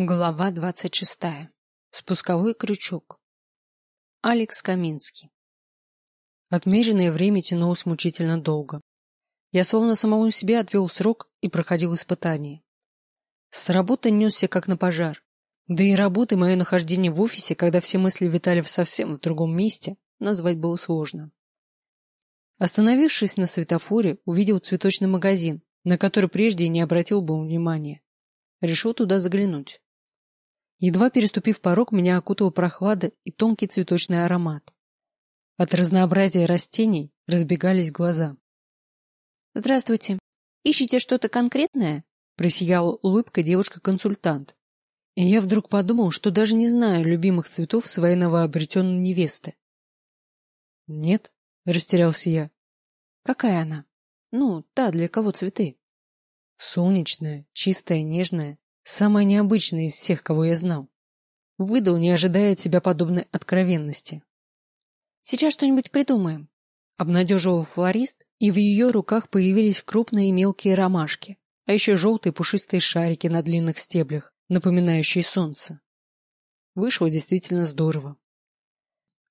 Глава двадцать шестая. Спусковой крючок. Алекс Каминский. Отмеренное время тянулось мучительно долго. Я словно самому себе отвел срок и проходил испытание. С работы несся как на пожар. Да и работы мое нахождение в офисе, когда все мысли витали совсем в другом месте, назвать было сложно. Остановившись на светофоре, увидел цветочный магазин, на который прежде не обратил бы внимания. Решил туда заглянуть. Едва переступив порог, меня окутала прохлада и тонкий цветочный аромат. От разнообразия растений разбегались глаза. «Здравствуйте. Ищете что-то конкретное?» Просияла улыбкой девушка-консультант. И я вдруг подумал, что даже не знаю любимых цветов своей новообретенной невесты. «Нет», — растерялся я. «Какая она? Ну, та, для кого цветы?» «Солнечная, чистая, нежная, Самая необычная из всех, кого я знал. Выдал, не ожидая от себя подобной откровенности. Сейчас что-нибудь придумаем. Обнадеживал флорист, и в ее руках появились крупные мелкие ромашки, а еще желтые пушистые шарики на длинных стеблях, напоминающие солнце. Вышло действительно здорово.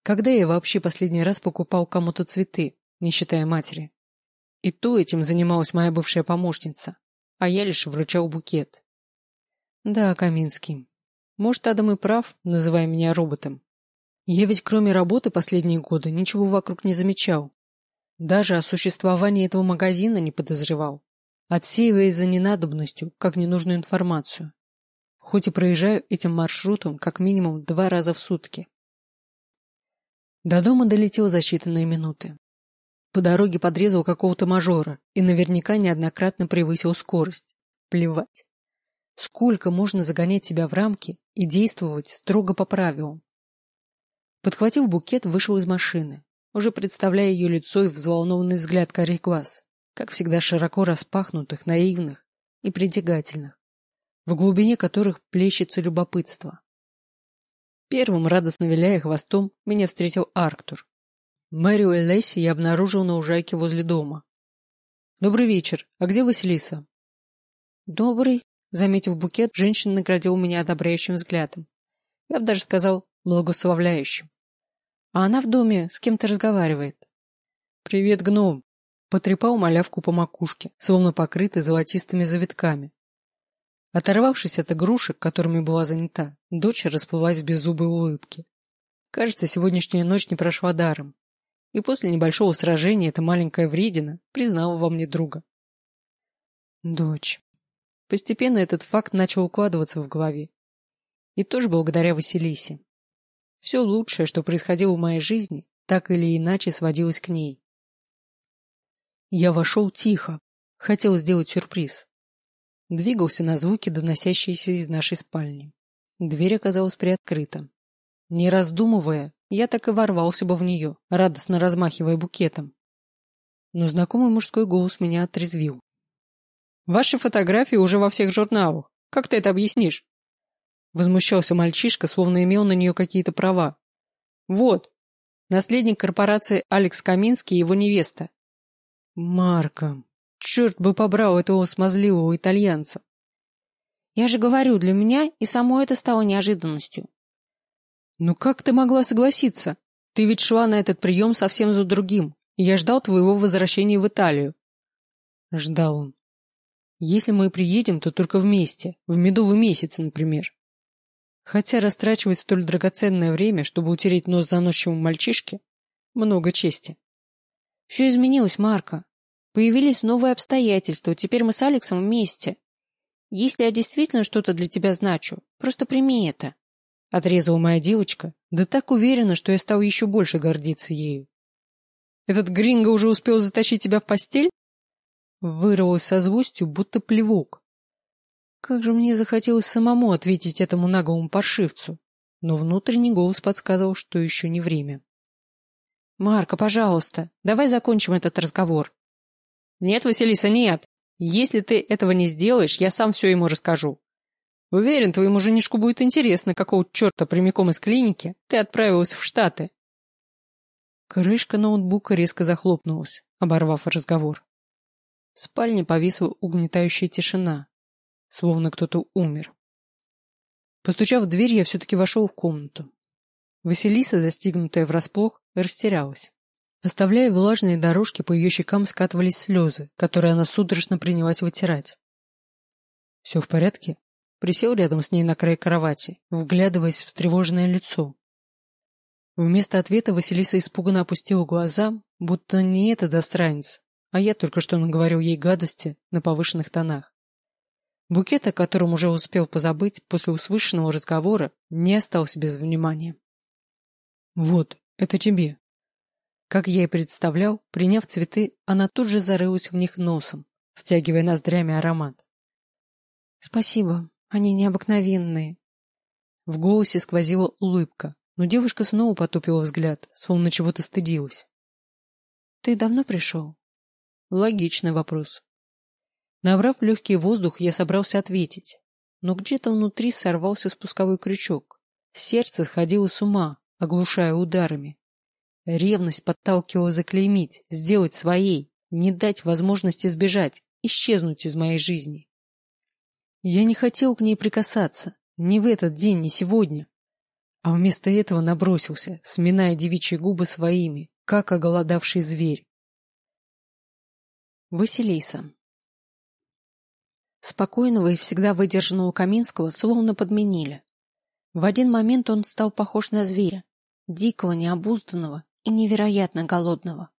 Когда я вообще последний раз покупал кому-то цветы, не считая матери? И то этим занималась моя бывшая помощница, а я лишь вручал букет. Да, Каминский. Может, Адам и прав, называя меня роботом. Я ведь кроме работы последние годы ничего вокруг не замечал. Даже о существовании этого магазина не подозревал, отсеивая за ненадобностью, как ненужную информацию. Хоть и проезжаю этим маршрутом как минимум два раза в сутки. До дома долетел за считанные минуты. По дороге подрезал какого-то мажора и наверняка неоднократно превысил скорость. Плевать. Сколько можно загонять себя в рамки и действовать строго по правилам? Подхватив букет, вышел из машины, уже представляя ее лицо и взволнованный взгляд карих глаз, как всегда широко распахнутых, наивных и притягательных, в глубине которых плещется любопытство. Первым, радостно виляя хвостом, меня встретил Арктур. Мэрию и Лесси я обнаружил на ужайке возле дома. «Добрый вечер. А где Василиса?» «Добрый», Заметив букет, женщина наградила меня одобряющим взглядом. Я бы даже сказал, благословляющим. А она в доме с кем-то разговаривает. «Привет, гном!» Потрепал малявку по макушке, словно покрытой золотистыми завитками. Оторвавшись от игрушек, которыми была занята, дочь расплылась в беззубой улыбке. Кажется, сегодняшняя ночь не прошла даром. И после небольшого сражения эта маленькая вредина признала во мне друга. Дочь. Постепенно этот факт начал укладываться в голове. И тоже благодаря Василисе. Все лучшее, что происходило в моей жизни, так или иначе сводилось к ней. Я вошел тихо, хотел сделать сюрприз. Двигался на звуки, доносящиеся из нашей спальни. Дверь оказалась приоткрыта. Не раздумывая, я так и ворвался бы в нее, радостно размахивая букетом. Но знакомый мужской голос меня отрезвил. Ваши фотографии уже во всех журналах. Как ты это объяснишь? Возмущался мальчишка, словно имел на нее какие-то права. Вот, наследник корпорации Алекс Каминский и его невеста. Марко, черт бы побрал этого смазливого итальянца. Я же говорю, для меня и само это стало неожиданностью. Ну как ты могла согласиться? Ты ведь шла на этот прием совсем за другим, и я ждал твоего возвращения в Италию. Ждал он. Если мы приедем, то только вместе, в медовый месяц, например. Хотя растрачивать столь драгоценное время, чтобы утереть нос заносчивому мальчишке, много чести. Все изменилось, Марка. Появились новые обстоятельства, теперь мы с Алексом вместе. Если я действительно что-то для тебя значу, просто прими это. Отрезала моя девочка, да так уверена, что я стал еще больше гордиться ею. Этот гринго уже успел затащить тебя в постель? Вырвалось со злостью, будто плевок. Как же мне захотелось самому ответить этому наглому паршивцу, но внутренний голос подсказывал, что еще не время. «Марка, пожалуйста, давай закончим этот разговор». «Нет, Василиса, нет. Если ты этого не сделаешь, я сам все ему расскажу. Уверен, твоему женишку будет интересно, какого черта прямиком из клиники ты отправилась в Штаты». Крышка ноутбука резко захлопнулась, оборвав разговор. В спальне повисла угнетающая тишина, словно кто-то умер. Постучав в дверь, я все-таки вошел в комнату. Василиса, застигнутая врасплох, растерялась. Оставляя влажные дорожки, по ее щекам скатывались слезы, которые она судорожно принялась вытирать. «Все в порядке?» Присел рядом с ней на край кровати, вглядываясь в встревоженное лицо. Вместо ответа Василиса испуганно опустила глаза, будто не этот достранец, а я только что наговорил ей гадости на повышенных тонах. Букет, о котором уже успел позабыть после услышанного разговора, не остался без внимания. «Вот, это тебе», как я и представлял, приняв цветы, она тут же зарылась в них носом, втягивая ноздрями аромат. «Спасибо, они необыкновенные». В голосе сквозила улыбка, но девушка снова потупила взгляд, словно чего-то стыдилась. «Ты давно пришел?» Логичный вопрос. Набрав легкий воздух, я собрался ответить, но где-то внутри сорвался спусковой крючок. Сердце сходило с ума, оглушая ударами. Ревность подталкивала заклеймить, сделать своей, не дать возможности сбежать, исчезнуть из моей жизни. Я не хотел к ней прикасаться, ни в этот день, ни сегодня. А вместо этого набросился, сминая девичьи губы своими, как оголодавший зверь. Василиса Спокойного и всегда выдержанного Каминского словно подменили. В один момент он стал похож на зверя, дикого, необузданного, и невероятно голодного.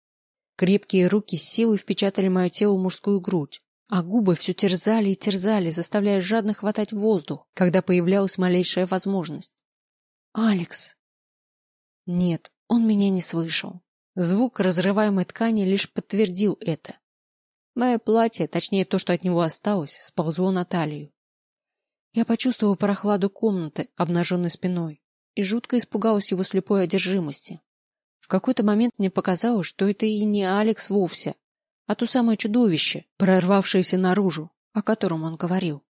Крепкие руки с силой впечатали мое тело в мужскую грудь, а губы все терзали и терзали, заставляя жадно хватать воздух, когда появлялась малейшая возможность. «Алекс!» Нет, он меня не слышал. Звук разрываемой ткани лишь подтвердил это. Мое платье, точнее то, что от него осталось, сползло на талию. Я почувствовала прохладу комнаты, обнаженной спиной, и жутко испугалась его слепой одержимости. В какой-то момент мне показалось, что это и не Алекс вовсе, а то самое чудовище, прорвавшееся наружу, о котором он говорил.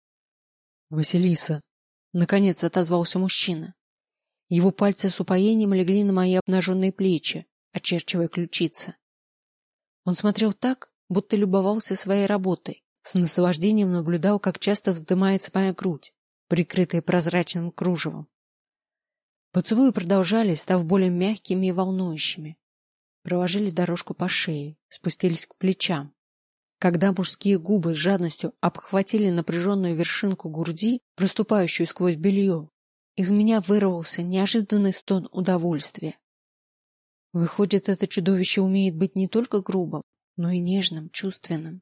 «Василиса!» — наконец отозвался мужчина. Его пальцы с упоением легли на мои обнаженные плечи, очерчивая ключицы. Он смотрел так, будто любовался своей работой, с наслаждением наблюдал, как часто вздымается моя грудь, прикрытая прозрачным кружевом. Поцелуи продолжались, став более мягкими и волнующими. Проложили дорожку по шее, спустились к плечам. Когда мужские губы с жадностью обхватили напряженную вершинку груди, проступающую сквозь белье, из меня вырвался неожиданный стон удовольствия. Выходит, это чудовище умеет быть не только грубым, но и нежным, чувственным.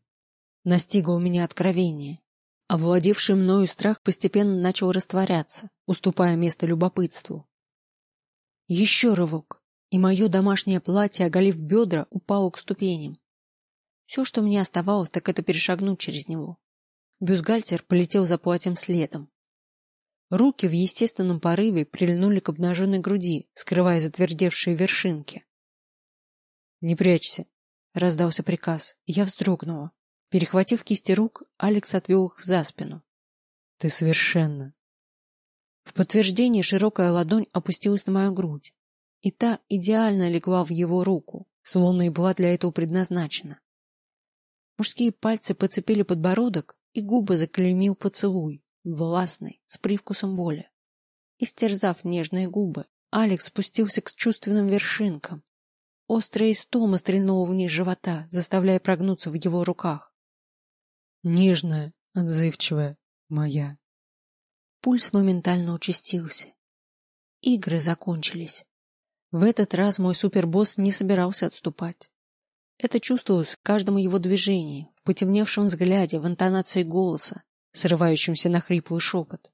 Настигло меня откровение. Овладевший мною страх постепенно начал растворяться, уступая место любопытству. Еще рывок, и мое домашнее платье, оголив бедра, упало к ступеням. Все, что мне оставалось, так это перешагнуть через него. Бюстгальтер полетел за платьем следом. Руки в естественном порыве прильнули к обнаженной груди, скрывая затвердевшие вершинки. — Не прячься, — раздался приказ, я вздрогнула. Перехватив кисти рук, Алекс отвел их за спину. — Ты совершенно в подтверждение широкая ладонь опустилась на мою грудь, и та идеально легла в его руку, словно и была для этого предназначена. Мужские пальцы подцепили подбородок, и губы заклеймил поцелуй, властный, с привкусом боли. Истерзав нежные губы, Алекс спустился к чувственным вершинкам. Острая истома стрельнула вниз живота, заставляя прогнуться в его руках. Нежная, отзывчивая, моя. Пульс моментально участился. Игры закончились. В этот раз мой супербосс не собирался отступать. Это чувствовалось в каждом его движении, в потемневшем взгляде, в интонации голоса, срывающемся на хриплый шепот.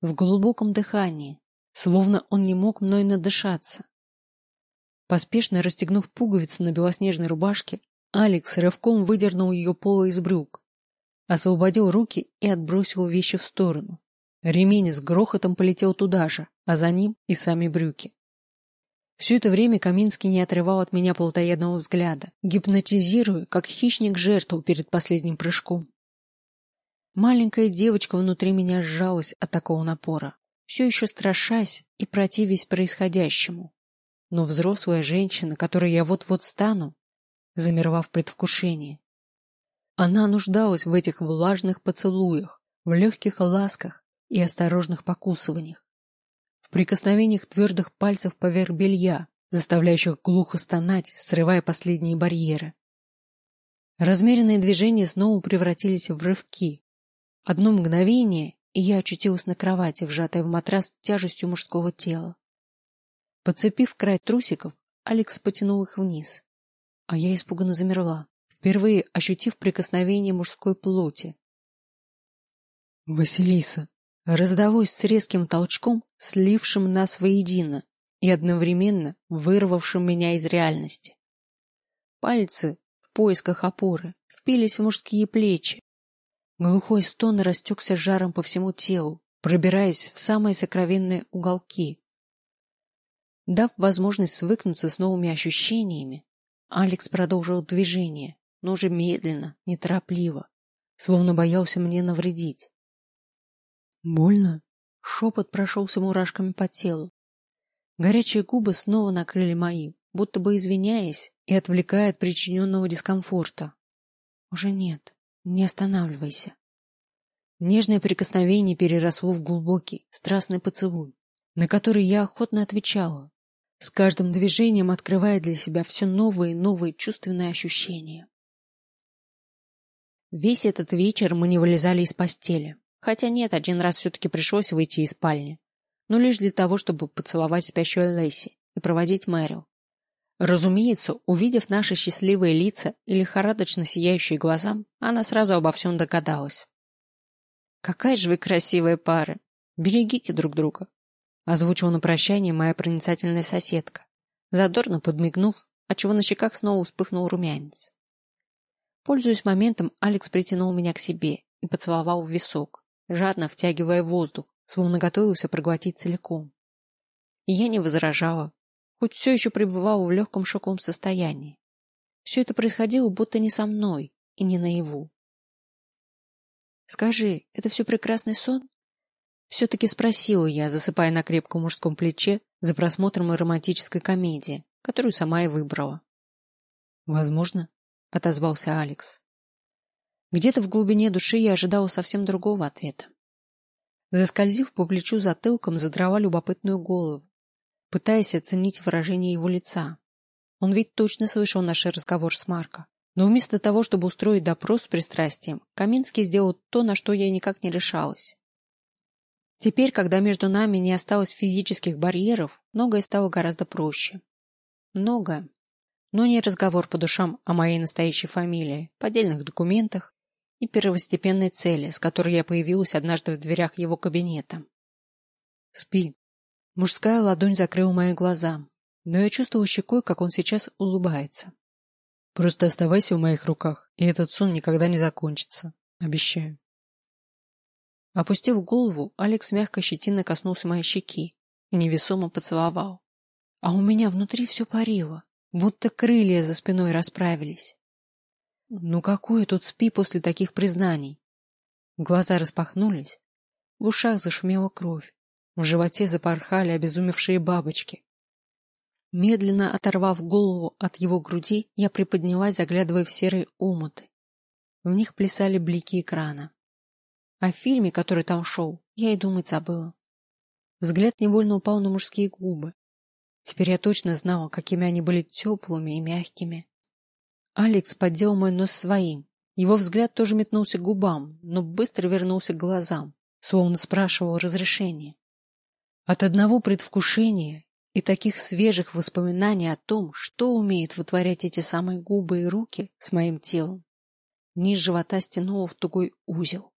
В глубоком дыхании, словно он не мог мной надышаться. Поспешно расстегнув пуговицы на белоснежной рубашке, Алекс рывком выдернул ее поло из брюк, освободил руки и отбросил вещи в сторону. Ремень с грохотом полетел туда же, а за ним и сами брюки. Все это время Каминский не отрывал от меня плотоядного взгляда, гипнотизируя, как хищник жертву перед последним прыжком. Маленькая девочка внутри меня сжалась от такого напора, все еще страшась и противясь происходящему. Но взрослая женщина, которой я вот-вот стану, замерла в предвкушении. Она нуждалась в этих влажных поцелуях, в легких ласках, и осторожных покусываниях. В прикосновениях твердых пальцев поверх белья, заставляющих глухо стонать, срывая последние барьеры. Размеренные движения снова превратились в рывки. Одно мгновение, и я очутилась на кровати, вжатая в матрас тяжестью мужского тела. Подцепив край трусиков, Алекс потянул их вниз, а я испуганно замерла, впервые ощутив прикосновение мужской плоти. Василиса раздалось с резким толчком, слившим нас воедино и одновременно вырвавшим меня из реальности. Пальцы в поисках опоры впились в мужские плечи. Глухой стон растекся жаром по всему телу, пробираясь в самые сокровенные уголки. Дав возможность свыкнуться с новыми ощущениями, Алекс продолжил движение, но уже медленно, неторопливо, словно боялся мне навредить. Больно? Шепот прошелся мурашками по телу. Горячие губы снова накрыли мои, будто бы извиняясь и отвлекая от причиненного дискомфорта. Уже нет, не останавливайся. Нежное прикосновение переросло в глубокий, страстный поцелуй, на который я охотно отвечала, с каждым движением открывая для себя все новые и новые чувственные ощущения. Весь этот вечер мы не вылезали из постели. Хотя нет, один раз все-таки пришлось выйти из спальни. Но лишь для того, чтобы поцеловать спящую Лэйси и проводить Мэрил. Разумеется, увидев наши счастливые лица и лихорадочно сияющие глаза, она сразу обо всем догадалась. «Какая же вы красивая пара! Берегите друг друга!» Озвучила на прощание моя проницательная соседка, задорно подмигнув, отчего на щеках снова вспыхнул румянец. Пользуясь моментом, Алекс притянул меня к себе и поцеловал в висок, жадно втягивая воздух, словно готовился проглотить целиком. И я не возражала, хоть все еще пребывала в легком шоковом состоянии. Все это происходило будто не со мной и не наяву. «Скажи, это все прекрасный сон?» Все-таки спросила я, засыпая на крепком мужском плече за просмотром романтической комедии, которую сама и выбрала. «Возможно», — отозвался Алекс. Где-то в глубине души я ожидала совсем другого ответа. Заскользив по плечу затылком, задрала любопытную голову, пытаясь оценить выражение его лица. Он ведь точно слышал наш разговор с Марко. Но вместо того, чтобы устроить допрос с пристрастием, Каминский сделал то, на что я никак не решалась. Теперь, когда между нами не осталось физических барьеров, многое стало гораздо проще. Многое. Но не разговор по душам о моей настоящей фамилии, поддельных документах и первостепенной цели, с которой я появилась однажды в дверях его кабинета. Спи. Мужская ладонь закрыла мои глаза, но я чувствовала щекой, как он сейчас улыбается. Просто оставайся в моих руках, и этот сон никогда не закончится. Обещаю. Опустив голову, Алекс мягко щетинно коснулся моей щеки и невесомо поцеловал. А у меня внутри все парило, будто крылья за спиной расправились. Ну какое тут спи после таких признаний? Глаза распахнулись, в ушах зашумела кровь, в животе запорхали обезумевшие бабочки. Медленно оторвав голову от его груди, я приподнялась, заглядывая в серые омуты. В них плясали блики экрана. О фильме, который там шел, я и думать забыла. Взгляд невольно упал на мужские губы. Теперь я точно знала, какими они были теплыми и мягкими. Алекс поддел мой нос своим. Его взгляд тоже метнулся к губам, но быстро вернулся к глазам, словно спрашивал разрешения. От одного предвкушения и таких свежих воспоминаний о том, что умеют вытворять эти самые губы и руки с моим телом, низ живота стянуло в тугой узел.